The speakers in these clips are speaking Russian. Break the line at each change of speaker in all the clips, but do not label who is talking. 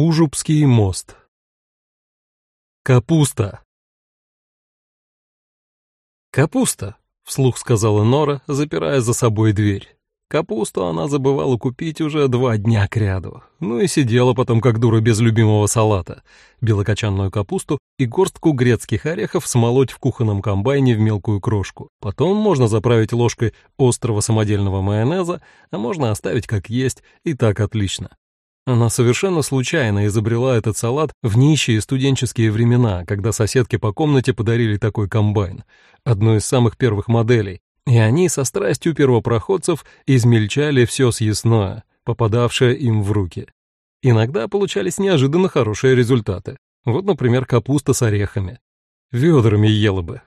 Ужубский мост. Капуста. Капуста, вслух сказала Нора, запирая за собой дверь. Капусту она забывала купить уже два дня кряду. Ну и сидела потом как дура без любимого салата. Белокочанную капусту и горстку грецких орехов смолоть в кухонном комбайне в мелкую крошку. Потом можно заправить ложкой острого самодельного майонеза, а можно оставить как есть, и так отлично. Она совершенно случайно изобрела этот салат в нищие студенческие времена, когда соседки по комнате подарили такой комбайн, одну из самых первых моделей, и они со страстью первопроходцев измельчали все съестное, попадавшее им в руки. Иногда получались неожиданно хорошие результаты. Вот, например, капуста с орехами. Ведрами ела бы.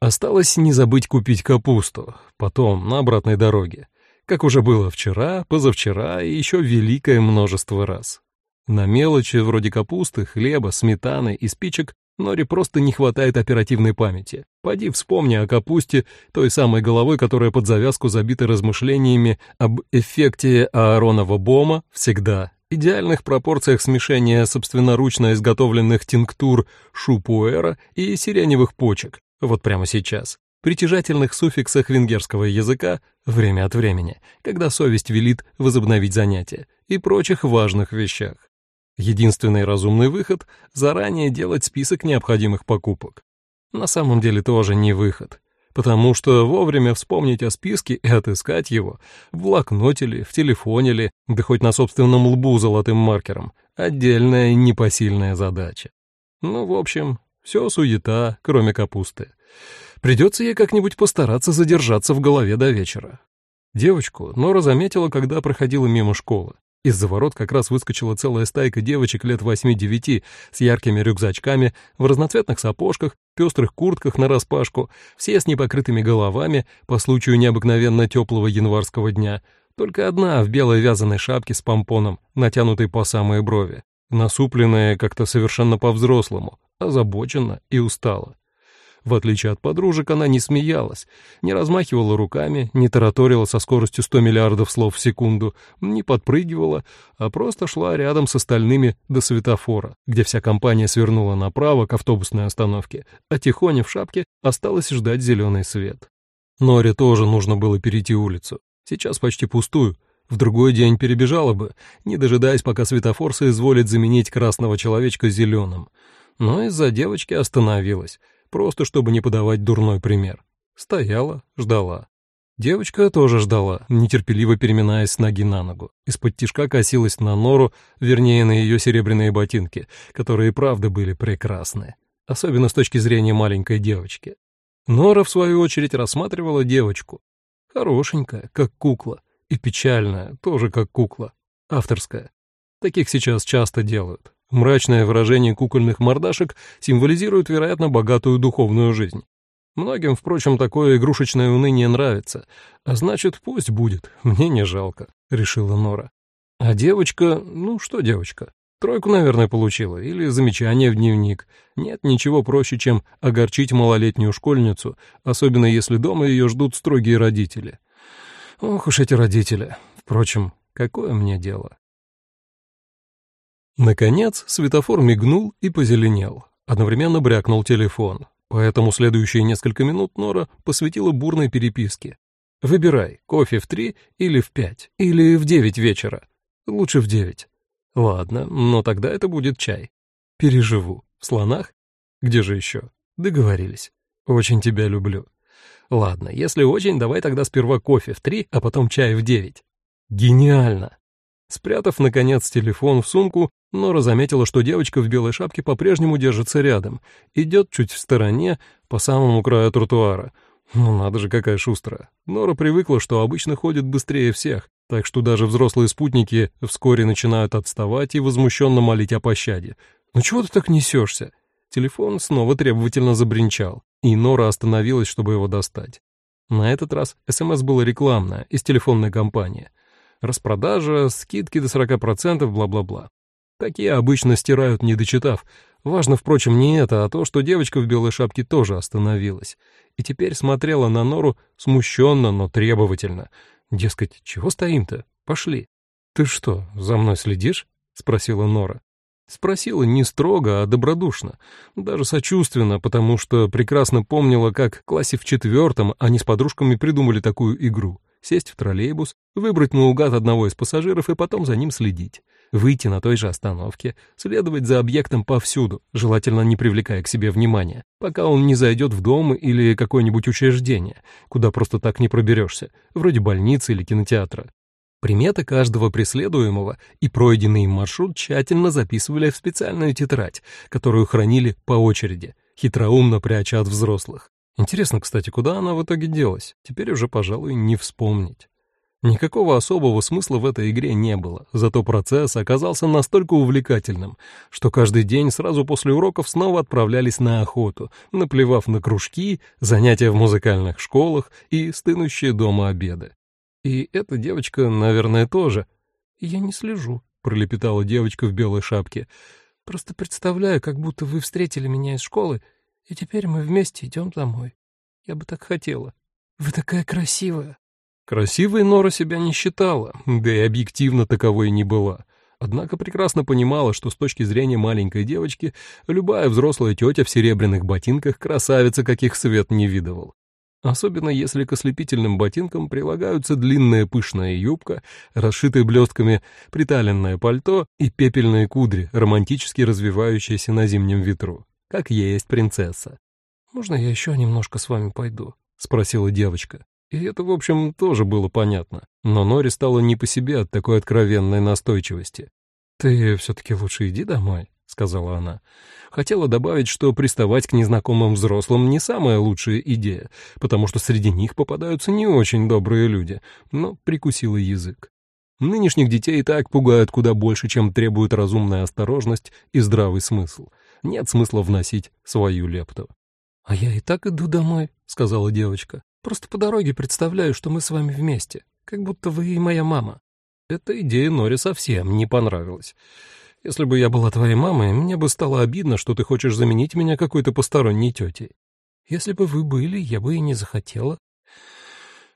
Осталось не забыть купить капусту, потом, на обратной дороге как уже было вчера, позавчера и еще великое множество раз. На мелочи вроде капусты, хлеба, сметаны и спичек Норе просто не хватает оперативной памяти. Поди вспомни о капусте, той самой головой, которая под завязку забита размышлениями об эффекте Ааронова бома всегда, идеальных пропорциях смешения собственноручно изготовленных тинктур шупуэра и сиреневых почек, вот прямо сейчас притяжательных суффиксах венгерского языка время от времени, когда совесть велит возобновить занятия, и прочих важных вещах. Единственный разумный выход — заранее делать список необходимых покупок. На самом деле тоже не выход, потому что вовремя вспомнить о списке и отыскать его в блокноте ли, в телефоне ли, да хоть на собственном лбу золотым маркером — отдельная непосильная задача. Ну, в общем, все суета, кроме капусты. Придется ей как-нибудь постараться задержаться в голове до вечера. Девочку Нора заметила, когда проходила мимо школы. Из-за ворот как раз выскочила целая стайка девочек лет восьми-девяти с яркими рюкзачками, в разноцветных сапожках, пестрых куртках нараспашку, все с непокрытыми головами по случаю необыкновенно теплого январского дня. Только одна в белой вязаной шапке с помпоном, натянутой по самые брови, насупленная как-то совершенно по-взрослому, озабочена и устала. В отличие от подружек, она не смеялась, не размахивала руками, не тараторила со скоростью 100 миллиардов слов в секунду, не подпрыгивала, а просто шла рядом с остальными до светофора, где вся компания свернула направо к автобусной остановке, а Тихоня в шапке осталась ждать зеленый свет. Норе тоже нужно было перейти улицу. Сейчас почти пустую. В другой день перебежала бы, не дожидаясь, пока светофор соизволит заменить красного человечка зеленым. Но из-за девочки остановилась — просто чтобы не подавать дурной пример. Стояла, ждала. Девочка тоже ждала, нетерпеливо переминаясь с ноги на ногу. Из-под тишка косилась на нору, вернее, на ее серебряные ботинки, которые правда были прекрасны, особенно с точки зрения маленькой девочки. Нора, в свою очередь, рассматривала девочку. Хорошенькая, как кукла, и печальная, тоже как кукла, авторская. Таких сейчас часто делают. Мрачное выражение кукольных мордашек символизирует, вероятно, богатую духовную жизнь. Многим, впрочем, такое игрушечное уныние нравится. А значит, пусть будет, мне не жалко, — решила Нора. А девочка, ну что девочка? Тройку, наверное, получила, или замечание в дневник. Нет ничего проще, чем огорчить малолетнюю школьницу, особенно если дома ее ждут строгие родители. Ох уж эти родители. Впрочем, какое мне дело? Наконец, светофор мигнул и позеленел. Одновременно брякнул телефон. Поэтому следующие несколько минут Нора посвятила бурной переписке. «Выбирай, кофе в три или в пять, или в девять вечера. Лучше в девять. Ладно, но тогда это будет чай. Переживу. В слонах? Где же еще? Договорились. Очень тебя люблю. Ладно, если очень, давай тогда сперва кофе в три, а потом чай в девять. Гениально!» Спрятав, наконец, телефон в сумку, Нора заметила, что девочка в белой шапке по-прежнему держится рядом, идет чуть в стороне, по самому краю тротуара. Ну, надо же, какая шустрая. Нора привыкла, что обычно ходит быстрее всех, так что даже взрослые спутники вскоре начинают отставать и возмущенно молить о пощаде. «Ну чего ты так несешься?» Телефон снова требовательно забринчал, и Нора остановилась, чтобы его достать. На этот раз СМС было рекламное, из телефонной компании. Распродажа, скидки до 40%, бла-бла-бла. Такие обычно стирают, не дочитав. Важно, впрочем, не это, а то, что девочка в белой шапке тоже остановилась. И теперь смотрела на Нору смущенно, но требовательно. Дескать, чего стоим-то? Пошли. «Ты что, за мной следишь?» — спросила Нора. Спросила не строго, а добродушно, даже сочувственно, потому что прекрасно помнила, как в классе в четвертом они с подружками придумали такую игру — сесть в троллейбус, выбрать наугад одного из пассажиров и потом за ним следить. Выйти на той же остановке, следовать за объектом повсюду, желательно не привлекая к себе внимания, пока он не зайдет в дом или какое-нибудь учреждение, куда просто так не проберешься, вроде больницы или кинотеатра. Приметы каждого преследуемого и пройденный им маршрут тщательно записывали в специальную тетрадь, которую хранили по очереди, хитроумно пряча от взрослых. Интересно, кстати, куда она в итоге делась? Теперь уже, пожалуй, не вспомнить. Никакого особого смысла в этой игре не было, зато процесс оказался настолько увлекательным, что каждый день сразу после уроков снова отправлялись на охоту, наплевав на кружки, занятия в музыкальных школах и стынущие дома обеды. И эта девочка, наверное, тоже. «Я не слежу», — пролепетала девочка в белой шапке. «Просто представляю, как будто вы встретили меня из школы, и теперь мы вместе идем домой. Я бы так хотела. Вы такая красивая». Красивой Нора себя не считала, да и объективно таковой не была. Однако прекрасно понимала, что с точки зрения маленькой девочки любая взрослая тетя в серебряных ботинках красавица, каких свет не видывал особенно если к ослепительным ботинкам прилагаются длинная пышная юбка, расшитые блестками приталенное пальто и пепельные кудри, романтически развивающиеся на зимнем ветру, как есть принцесса.
«Можно я еще немножко с вами пойду?»
— спросила девочка. И это, в общем, тоже было понятно, но Нори стало не по себе от такой откровенной настойчивости. «Ты все-таки лучше иди домой», — сказала она. Хотела добавить, что приставать к незнакомым взрослым не самая лучшая идея, потому что среди них попадаются не очень добрые люди, но прикусила язык. Нынешних детей и так пугают куда больше, чем требует разумная осторожность и здравый смысл. Нет смысла вносить свою лепту.
«А я и так иду домой», — сказала девочка. «Просто по дороге представляю, что мы с вами вместе, как будто вы и моя мама».
Эта идея Норе совсем не понравилась. Если бы я была твоей мамой, мне бы стало обидно, что ты хочешь заменить меня какой-то посторонней тетей.
Если бы вы были, я бы и не захотела.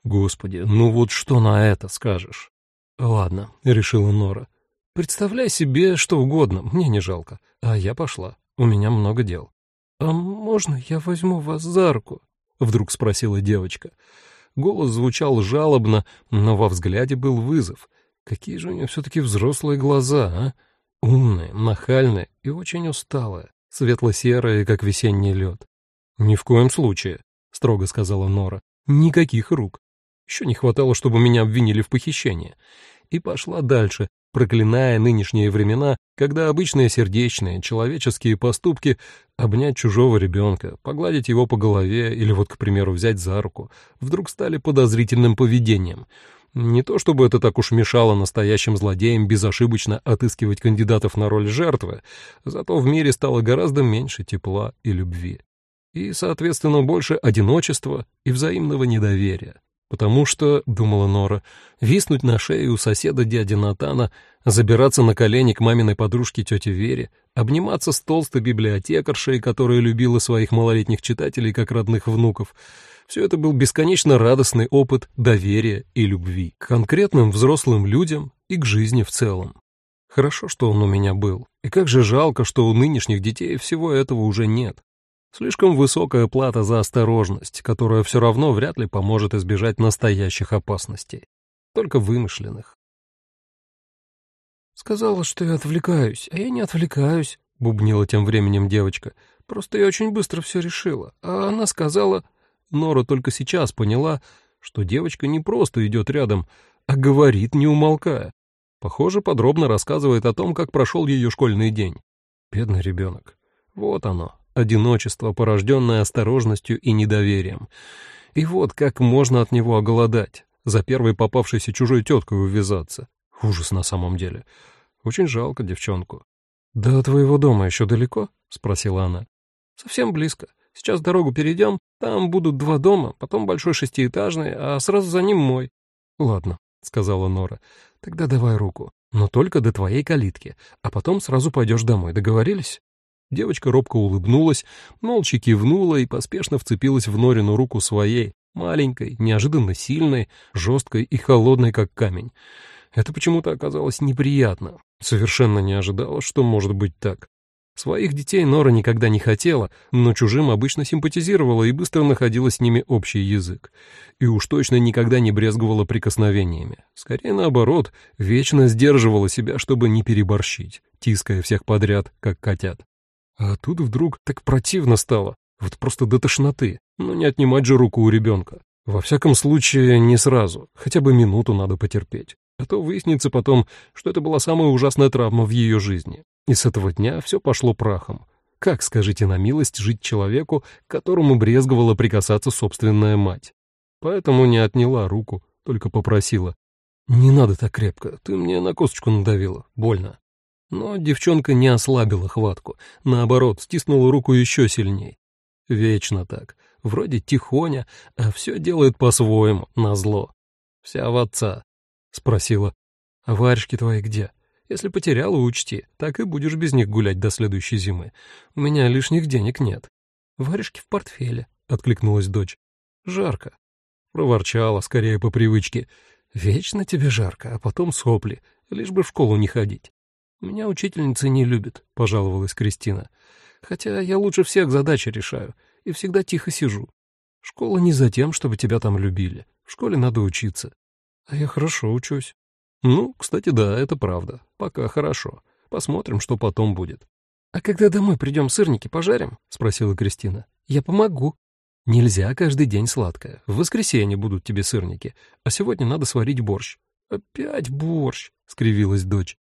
Господи, ну вот что на это скажешь? Ладно, решила Нора. Представляй себе что угодно, мне не жалко. А я пошла, у меня много дел.
А можно я возьму вас за руку?
Вдруг спросила девочка. Голос звучал жалобно, но во взгляде был вызов. Какие же у нее все-таки взрослые глаза, а? Умная, нахальная и очень усталая, светло-серая, как весенний лед. «Ни в коем случае», — строго сказала Нора. «Никаких рук. Еще не хватало, чтобы меня обвинили в похищении». И пошла дальше, проклиная нынешние времена, когда обычные сердечные, человеческие поступки — обнять чужого ребенка, погладить его по голове или вот, к примеру, взять за руку — вдруг стали подозрительным поведением — не то чтобы это так уж мешало настоящим злодеям безошибочно отыскивать кандидатов на роль жертвы, зато в мире стало гораздо меньше тепла и любви. И, соответственно, больше одиночества и взаимного недоверия. Потому что, — думала Нора, — виснуть на шее у соседа дяди Натана, забираться на колени к маминой подружке тете Вере, обниматься с толстой библиотекаршей, которая любила своих малолетних читателей как родных внуков — все это был бесконечно радостный опыт доверия и любви к конкретным взрослым людям и к жизни в целом. Хорошо, что он у меня был. И как же жалко, что у нынешних детей всего этого уже нет. Слишком высокая плата за осторожность, которая все равно вряд ли поможет избежать настоящих опасностей, только вымышленных.
«Сказала, что я отвлекаюсь, а я не отвлекаюсь», — бубнила тем временем девочка. «Просто я очень быстро все решила. А она сказала...»
Нора только сейчас поняла, что девочка не просто идет рядом, а говорит, не умолкая. Похоже, подробно рассказывает о том, как прошел ее школьный день. Бедный ребенок. Вот оно, одиночество, порожденное осторожностью и недоверием. И вот как можно от него оголодать, за первой попавшейся чужой теткой увязаться. Ужас на самом деле. Очень жалко девчонку. «До твоего дома еще далеко?» — спросила она.
«Совсем близко. Сейчас дорогу перейдем, там будут два дома, потом большой шестиэтажный, а сразу за ним мой».
«Ладно», — сказала Нора, — «тогда давай руку, но только до твоей калитки, а потом сразу пойдешь домой, договорились?» Девочка робко улыбнулась, молча кивнула и поспешно вцепилась в Норину руку своей, маленькой, неожиданно сильной, жесткой и холодной, как камень. Это почему-то оказалось неприятно. Совершенно не ожидала, что может быть так. Своих детей Нора никогда не хотела, но чужим обычно симпатизировала и быстро находила с ними общий язык. И уж точно никогда не брезговала прикосновениями. Скорее наоборот, вечно сдерживала себя, чтобы не переборщить, тиская всех подряд, как котят. А тут вдруг так противно стало, вот просто до тошноты, но не отнимать же руку у ребенка. Во всяком случае, не сразу, хотя бы минуту надо потерпеть. А то выяснится потом, что это была самая ужасная травма в ее жизни. И с этого дня все пошло прахом. Как, скажите на милость, жить человеку, которому брезговала прикасаться собственная мать? Поэтому не отняла руку, только попросила. «Не надо так крепко, ты мне на косточку надавила, больно». Но девчонка не ослабила хватку, наоборот, стиснула руку еще сильней. Вечно так, вроде тихоня, а все делает по-своему, назло. Вся в отца. Спросила, а варежки твои где? Если потеряла, учти, так и будешь без них гулять до следующей зимы. У меня лишних денег нет. Варежки в портфеле, — откликнулась дочь. Жарко. Проворчала, скорее по привычке. Вечно тебе жарко, а потом сопли, лишь бы в школу не ходить. Меня учительница не любит, — пожаловалась Кристина. Хотя я лучше всех задачи решаю и всегда тихо сижу. Школа не за тем, чтобы тебя там любили. В школе надо учиться. А я хорошо учусь. Ну, кстати, да, это правда. Пока хорошо. Посмотрим, что потом будет. А когда домой придем, сырники пожарим? Спросила Кристина. Я помогу. Нельзя каждый день сладкое. В воскресенье будут тебе сырники, а сегодня надо сварить борщ. Опять борщ, скривилась дочь.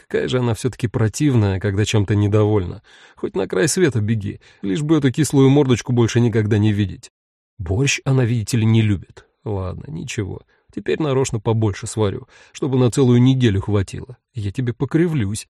Какая же она все-таки противная, когда чем-то недовольна. Хоть на край света беги, лишь бы эту кислую мордочку больше никогда не видеть. Борщ она, видите ли, не любит. Ладно, ничего. Теперь нарочно побольше сварю, чтобы на целую неделю хватило. Я тебе покривлюсь.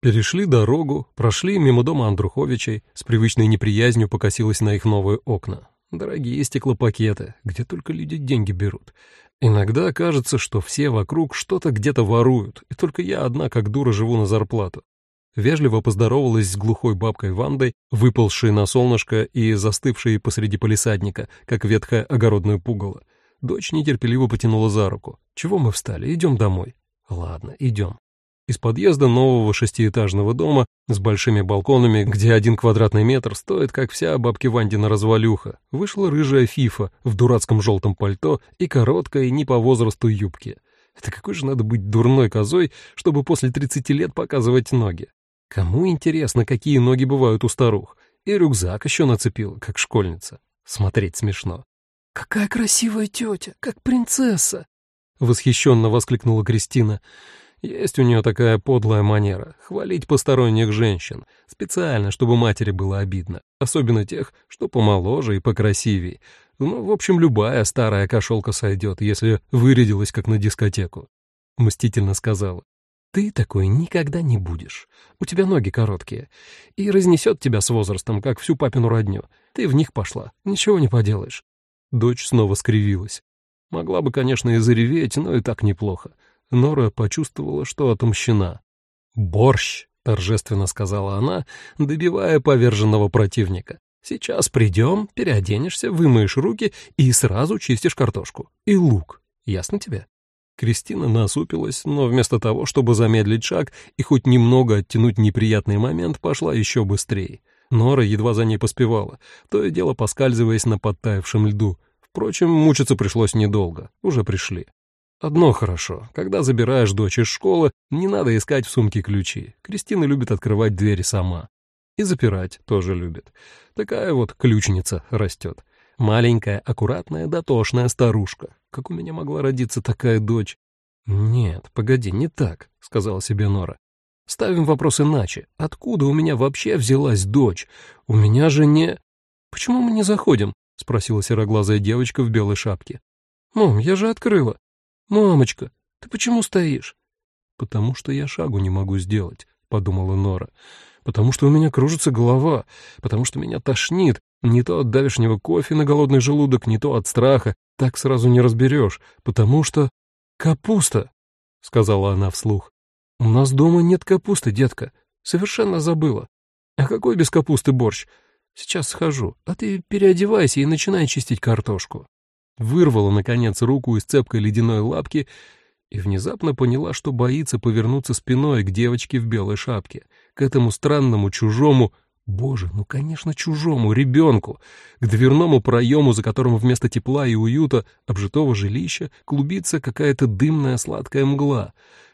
Перешли дорогу, прошли мимо дома Андруховичей, с привычной неприязнью покосилась на их новые окна. Дорогие стеклопакеты, где только люди деньги берут. Иногда кажется, что все вокруг что-то где-то воруют, и только я одна как дура живу на зарплату. Вежливо поздоровалась с глухой бабкой Вандой, выползшей на солнышко и застывшей посреди полисадника, как ветхое огородное пугало. Дочь нетерпеливо потянула за руку. «Чего мы встали? Идем домой». «Ладно, идем». Из подъезда нового шестиэтажного дома с большими балконами, где один квадратный метр стоит, как вся бабки Вандина развалюха, вышла рыжая фифа в дурацком желтом пальто и короткой, не по возрасту юбке. Это какой же надо быть дурной козой, чтобы после 30 лет показывать ноги? Кому интересно, какие ноги бывают у старух? И рюкзак еще нацепил, как школьница. Смотреть смешно. «Какая красивая тетя, как принцесса!» — восхищенно воскликнула Кристина. Есть у нее такая подлая манера — хвалить посторонних женщин, специально, чтобы матери было обидно, особенно тех, что помоложе и покрасивее. Ну, в общем, любая старая кошелка сойдет, если вырядилась, как на дискотеку. Мстительно сказала. Ты такой никогда не будешь. У тебя ноги короткие. И разнесет тебя с возрастом, как всю папину родню. Ты в них пошла, ничего не поделаешь. Дочь снова скривилась. Могла бы, конечно, и зареветь, но и так неплохо. Нора почувствовала, что отомщена. «Борщ!» — торжественно сказала она, добивая поверженного противника. «Сейчас придем, переоденешься, вымоешь руки и сразу чистишь картошку. И лук. Ясно тебе?» Кристина насупилась, но вместо того, чтобы замедлить шаг и хоть немного оттянуть неприятный момент, пошла еще быстрее. Нора едва за ней поспевала, то и дело поскальзываясь на подтаявшем льду. Впрочем, мучиться пришлось недолго, уже пришли. Одно хорошо, когда забираешь дочь из школы, не надо искать в сумке ключи. Кристина любит открывать двери сама. И запирать тоже любит. Такая вот ключница растет. Маленькая, аккуратная, дотошная старушка. Как у меня могла родиться такая дочь? Нет, погоди, не так, сказала себе Нора. Ставим вопрос иначе. Откуда у меня вообще взялась дочь? У меня же не... Почему мы не заходим? Спросила сероглазая девочка в белой шапке. Мам, я же открыла. «Мамочка, ты почему стоишь?» «Потому что я шагу не могу сделать», — подумала Нора. «Потому что у меня кружится голова, потому что меня тошнит, не то от давешнего кофе на голодный желудок, не то от страха, так сразу не разберешь, потому что...» «Капуста!» — сказала она вслух. «У нас дома нет капусты, детка. Совершенно забыла. А какой без капусты борщ? Сейчас схожу, а ты переодевайся и начинай чистить картошку». Вырвала, наконец, руку из цепкой ледяной лапки и внезапно поняла, что боится повернуться спиной к девочке в белой шапке, к этому странному чужому, боже, ну, конечно, чужому ребенку, к дверному проему, за которым вместо тепла и уюта обжитого жилища клубится какая-то дымная сладкая мгла.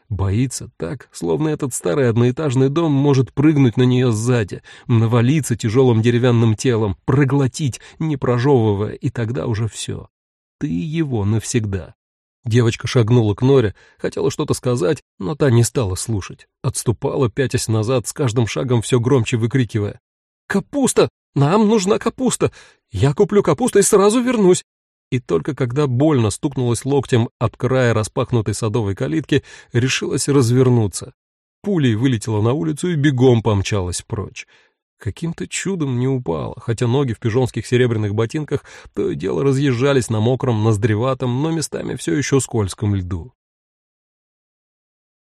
Боится так, словно этот старый одноэтажный дом может прыгнуть на нее сзади, навалиться тяжелым деревянным телом, проглотить, не прожевывая, и тогда уже все. Ты его навсегда. Девочка шагнула к Норе, хотела что-то сказать, но та не стала слушать. Отступала, пятясь назад, с каждым шагом все громче выкрикивая. «Капуста! Нам нужна капуста! Я куплю капусту и сразу вернусь!» И только когда больно стукнулась локтем от края распахнутой садовой калитки, решилась развернуться. Пулей вылетела на улицу и бегом помчалась прочь. Каким-то чудом не упала, хотя ноги в пижонских серебряных ботинках то и дело разъезжались на мокром, ноздреватом, но местами все еще скользком льду.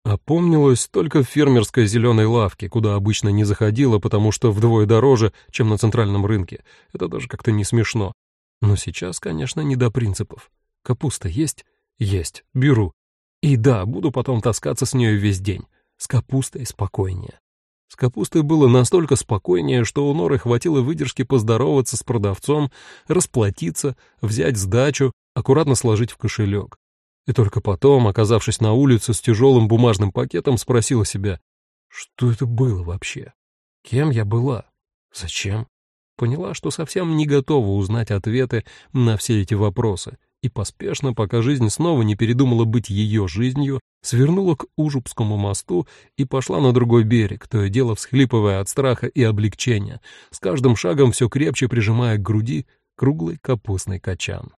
Опомнилась только в фермерской зеленой лавке, куда обычно не заходила, потому что вдвое дороже, чем на центральном рынке. Это даже как-то не смешно. Но сейчас, конечно, не до принципов. Капуста есть? Есть. Беру. И да, буду потом таскаться с нею весь день. С капустой спокойнее. С капустой было настолько спокойнее, что у Норы хватило выдержки поздороваться с продавцом, расплатиться, взять сдачу, аккуратно сложить в кошелек. И только потом, оказавшись на улице с тяжелым бумажным пакетом, спросила себя, что это было вообще? Кем я была? Зачем? Поняла, что совсем не готова узнать ответы на все эти вопросы, и поспешно, пока жизнь снова не передумала быть ее жизнью, свернула к Ужупскому мосту и пошла на другой берег, то и дело всхлипывая от страха и облегчения, с каждым шагом все крепче прижимая к груди круглый капустный качан.